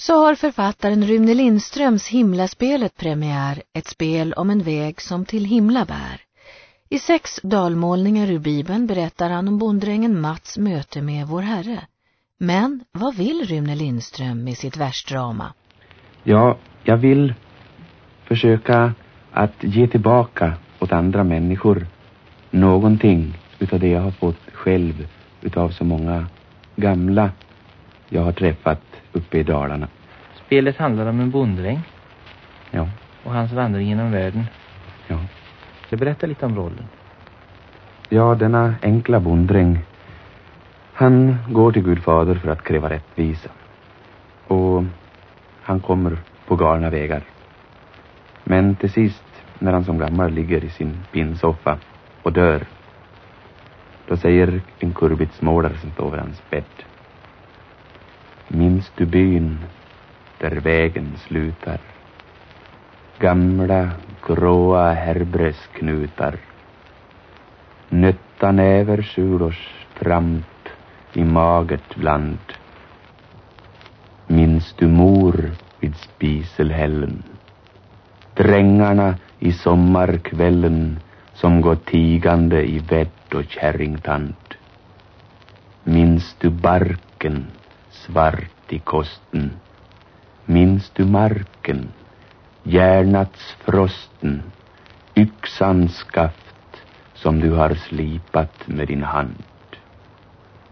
så har författaren Rune Lindströms Himlaspelet premiär, ett spel om en väg som till himla bär. I sex dalmålningar ur Bibeln berättar han om bonddrängen Mats möte med vår Herre. Men vad vill Rune Lindström med sitt versdrama? Ja, jag vill försöka att ge tillbaka åt andra människor någonting utav det jag har fått själv utav så många gamla jag har träffat uppe i Dalarna. Spelet handlar om en bonddräng. Ja. Och hans vandring genom världen. Ja. Så berätta lite om rollen. Ja, denna enkla bonddräng han går till Gud fader för att kräva rättvisa. Och han kommer på galna vägar. Men till sist, när han som gammal ligger i sin pinsoffa och dör, då säger en kurbitsmålare som står vid hans bädd. Minns du byn där vägen slutar? Gamla gråa herbresknutar. Nötta näversulors tramp i magert land. Minns du mor vid spiselhällen? Drängarna i sommarkvällen som går tigande i vett och kärringtand. Minns du barken svart i kosten? Minns du marken, järnats frosten, yxans skaft som du har slipat med din hand?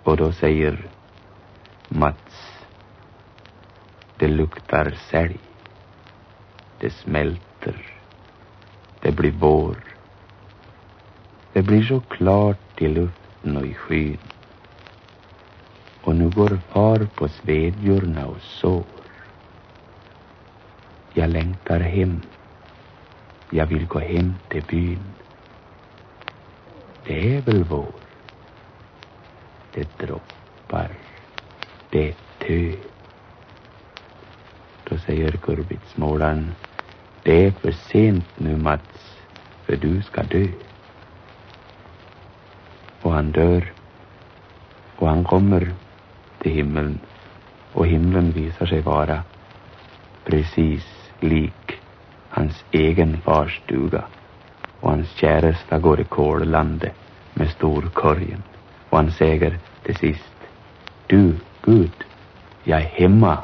Och då säger Mats, det luktar sälj. Det smälter. Det blir vår. Det blir så klart i luften och i skyn. Och nu går far på svedjorna och sår. Jag längtar hem. Jag vill gå hem till byn. Det är väl vår det droppar, det tö. Då säger kurbitsmålaren, det är för sent nu Mats, för du ska dö. Och han dör. Och han kommer till himlen. Och himlen visar sig vara precis lik hans egen fars stuga. Och hans käresta går i kollandet med storkorgen. Och han säger till sist, du Gud, jag är hemma